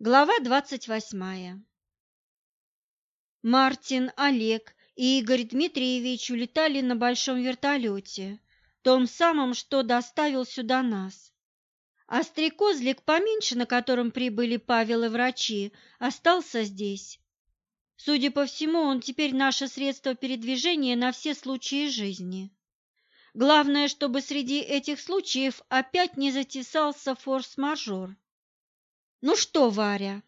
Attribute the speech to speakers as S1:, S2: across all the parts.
S1: Глава двадцать восьмая Мартин, Олег и Игорь Дмитриевич улетали на большом вертолете, том самом, что доставил сюда нас. А стрекозлик поменьше, на котором прибыли Павел и врачи, остался здесь. Судя по всему, он теперь наше средство передвижения на все случаи жизни. Главное, чтобы среди этих случаев опять не затесался форс-мажор. «Ну что, Варя?»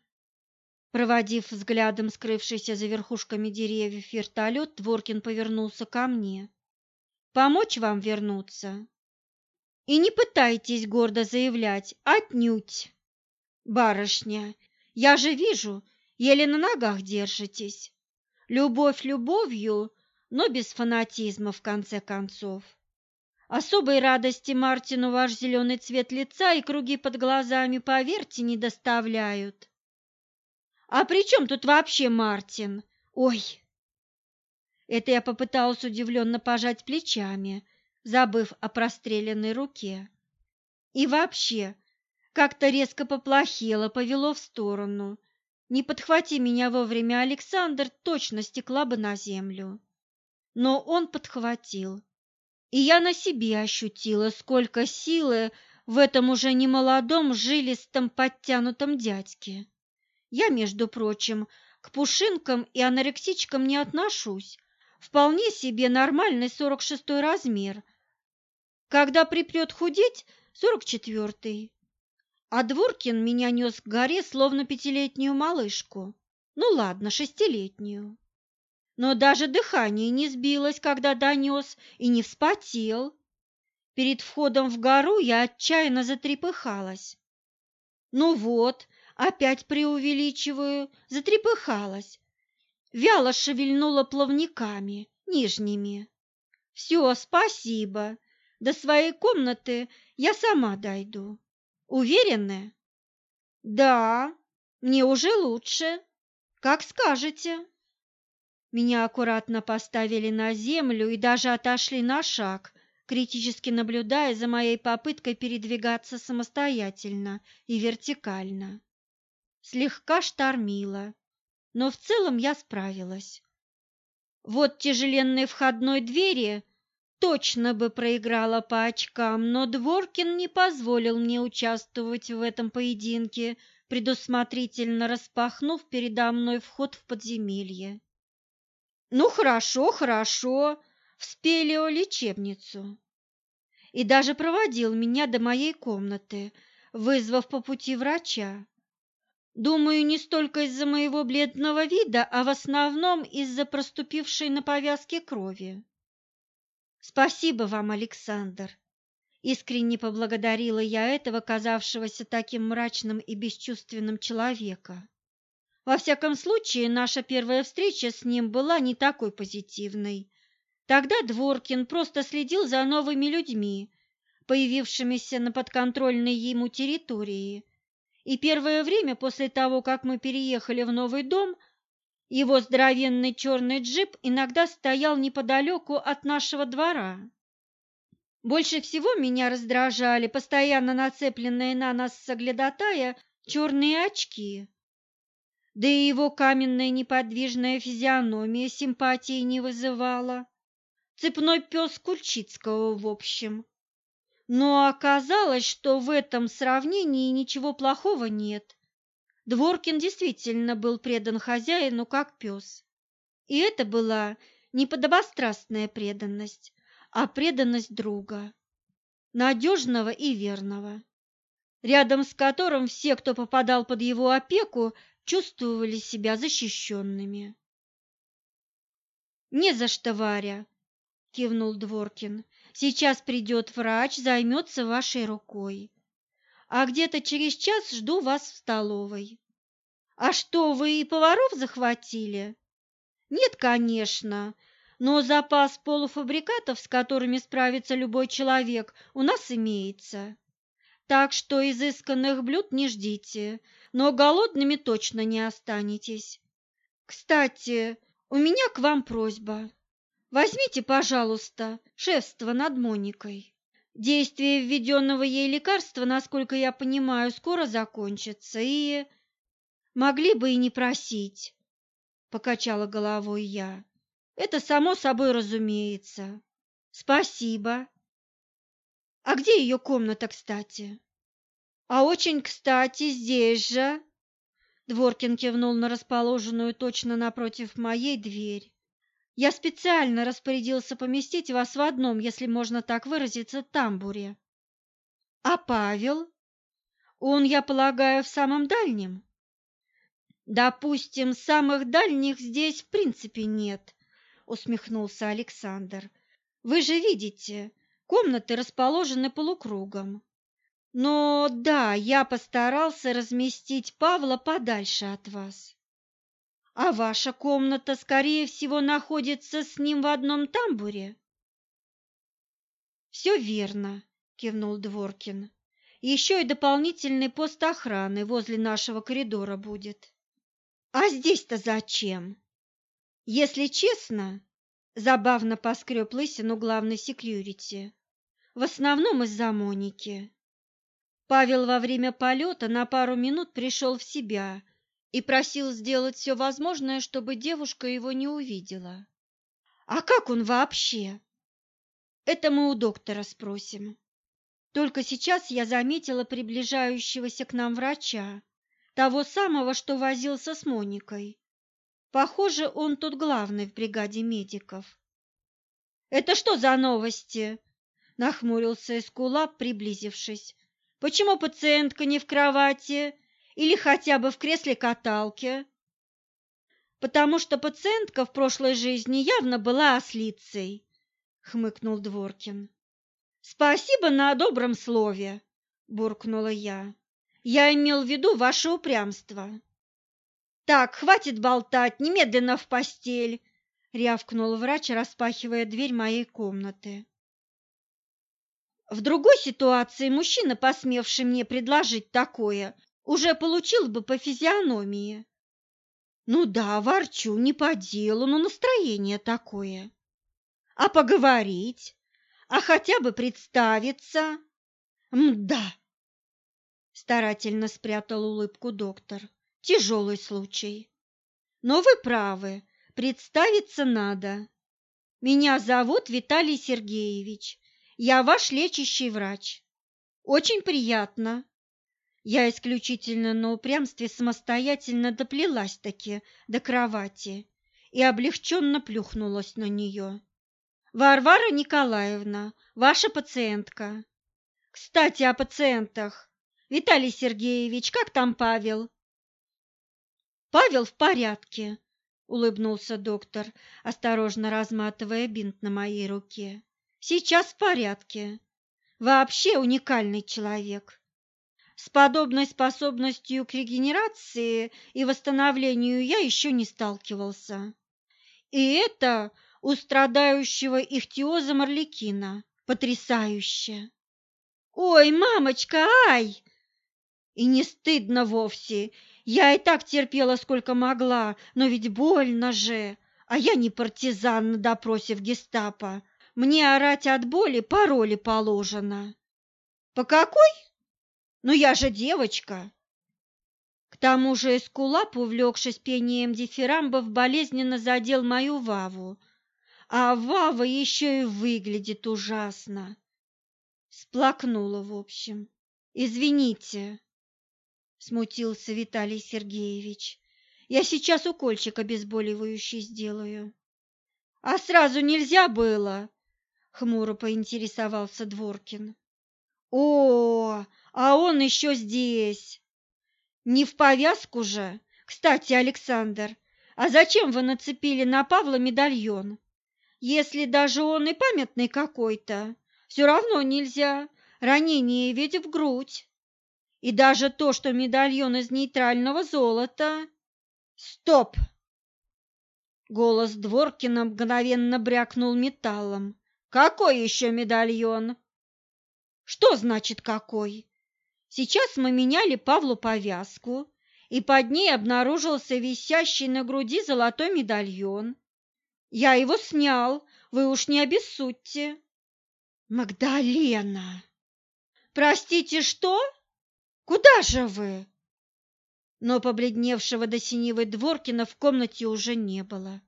S1: Проводив взглядом скрывшийся за верхушками деревьев вертолет, Дворкин повернулся ко мне. «Помочь вам вернуться?» «И не пытайтесь гордо заявлять, отнюдь!» «Барышня, я же вижу, еле на ногах держитесь. Любовь любовью, но без фанатизма, в конце концов. Особой радости Мартину ваш зеленый цвет лица и круги под глазами, поверьте, не доставляют. А при чем тут вообще Мартин? Ой! Это я попыталась удивленно пожать плечами, забыв о простреленной руке. И вообще, как-то резко поплохело, повело в сторону. Не подхвати меня вовремя, Александр точно стекла бы на землю. Но он подхватил и я на себе ощутила, сколько силы в этом уже немолодом, жилистом, подтянутом дядьке. Я, между прочим, к пушинкам и анорексичкам не отношусь. Вполне себе нормальный сорок шестой размер. Когда припрет худеть, сорок четвертый. А Дворкин меня нес к горе, словно пятилетнюю малышку. Ну ладно, шестилетнюю но даже дыхание не сбилось, когда донес, и не вспотел. Перед входом в гору я отчаянно затрепыхалась. Ну вот, опять преувеличиваю, затрепыхалась. Вяло шевельнула плавниками, нижними. Все, спасибо. До своей комнаты я сама дойду. Уверены? Да, мне уже лучше. Как скажете. Меня аккуратно поставили на землю и даже отошли на шаг, критически наблюдая за моей попыткой передвигаться самостоятельно и вертикально. Слегка штормило, но в целом я справилась. Вот тяжеленной входной двери точно бы проиграла по очкам, но Дворкин не позволил мне участвовать в этом поединке, предусмотрительно распахнув передо мной вход в подземелье. Ну хорошо, хорошо, в спелеолечебницу. И даже проводил меня до моей комнаты, вызвав по пути врача. Думаю, не столько из-за моего бледного вида, а в основном из-за проступившей на повязке крови. Спасибо вам, Александр. Искренне поблагодарила я этого казавшегося таким мрачным и бесчувственным человека. Во всяком случае, наша первая встреча с ним была не такой позитивной. Тогда Дворкин просто следил за новыми людьми, появившимися на подконтрольной ему территории. И первое время после того, как мы переехали в новый дом, его здоровенный черный джип иногда стоял неподалеку от нашего двора. Больше всего меня раздражали постоянно нацепленные на нас соглядатая черные очки да и его каменная неподвижная физиономия симпатии не вызывала. Цепной пес Кульчицкого, в общем. Но оказалось, что в этом сравнении ничего плохого нет. Дворкин действительно был предан хозяину, как пес. И это была не подобострастная преданность, а преданность друга, надежного и верного, рядом с которым все, кто попадал под его опеку, чувствовали себя защищенными. «Не за что, Варя!» – кивнул Дворкин. «Сейчас придет врач, займется вашей рукой. А где-то через час жду вас в столовой. А что, вы и поваров захватили?» «Нет, конечно, но запас полуфабрикатов, с которыми справится любой человек, у нас имеется. Так что изысканных блюд не ждите, но голодными точно не останетесь. Кстати, у меня к вам просьба. Возьмите, пожалуйста, шефство над Моникой. Действие введенного ей лекарства, насколько я понимаю, скоро закончится, и... Могли бы и не просить, покачала головой я. Это само собой разумеется. Спасибо. А где ее комната, кстати? А очень кстати, здесь же. Дворкин кивнул на расположенную точно напротив моей дверь. Я специально распорядился поместить вас в одном, если можно так выразиться, тамбуре. А Павел? Он, я полагаю, в самом дальнем? Допустим, самых дальних здесь в принципе нет, усмехнулся Александр. Вы же видите, комнаты расположены полукругом. Но да, я постарался разместить Павла подальше от вас. А ваша комната, скорее всего, находится с ним в одном тамбуре? Все верно, кивнул Дворкин. Еще и дополнительный пост охраны возле нашего коридора будет. А здесь-то зачем? Если честно, забавно поскреб лысину главный секьюрити, в основном из-за Моники. Павел во время полета на пару минут пришел в себя и просил сделать все возможное, чтобы девушка его не увидела. А как он вообще? Это мы у доктора спросим. Только сейчас я заметила приближающегося к нам врача, того самого, что возился с Моникой. Похоже, он тут главный в бригаде медиков. «Это что за новости?» – нахмурился Эскулап, приблизившись. «Почему пациентка не в кровати или хотя бы в кресле-каталке?» «Потому что пациентка в прошлой жизни явно была ослицей», – хмыкнул Дворкин. Спасибо на добром слове, буркнула я. Я имел в виду ваше упрямство. Так, хватит болтать, немедленно в постель, рявкнул врач, распахивая дверь моей комнаты. В другой ситуации мужчина, посмевший мне предложить такое, уже получил бы по физиономии. Ну да, ворчу, не по делу, но настроение такое. А поговорить? а хотя бы представиться. Мда. Старательно спрятал улыбку доктор. Тяжелый случай. Но вы правы, представиться надо. Меня зовут Виталий Сергеевич. Я ваш лечащий врач. Очень приятно. Я исключительно на упрямстве самостоятельно доплелась-таки до кровати и облегченно плюхнулась на нее. Варвара Николаевна, ваша пациентка. Кстати, о пациентах. Виталий Сергеевич, как там Павел? Павел в порядке, улыбнулся доктор, осторожно разматывая бинт на моей руке. Сейчас в порядке. Вообще уникальный человек. С подобной способностью к регенерации и восстановлению я еще не сталкивался. И это у страдающего ихтиозом орликина. Потрясающе! Ой, мамочка, ай! И не стыдно вовсе. Я и так терпела, сколько могла, но ведь больно же. А я не партизан на допросе в гестапо. Мне орать от боли по роли положено. По какой? Ну я же девочка. К тому же Эскулап, увлекшись пением дифирамбов, болезненно задел мою Ваву, а Вава еще и выглядит ужасно. Сплакнула, в общем. Извините, смутился Виталий Сергеевич. Я сейчас укольчик обезболивающий сделаю. А сразу нельзя было, хмуро поинтересовался Дворкин. О, а он еще здесь. Не в повязку же. Кстати, Александр, а зачем вы нацепили на Павла медальон? Если даже он и памятный какой-то, все равно нельзя. Ранение ведь в грудь. И даже то, что медальон из нейтрального золота. Стоп! Голос Дворкина мгновенно брякнул металлом. Какой еще медальон? Что значит какой? Сейчас мы меняли Павлу повязку, и под ней обнаружился висящий на груди золотой медальон. Я его снял, вы уж не обессудьте. Магдалена! Простите, что? Куда же вы? но побледневшего до синевы Дворкина в комнате уже не было.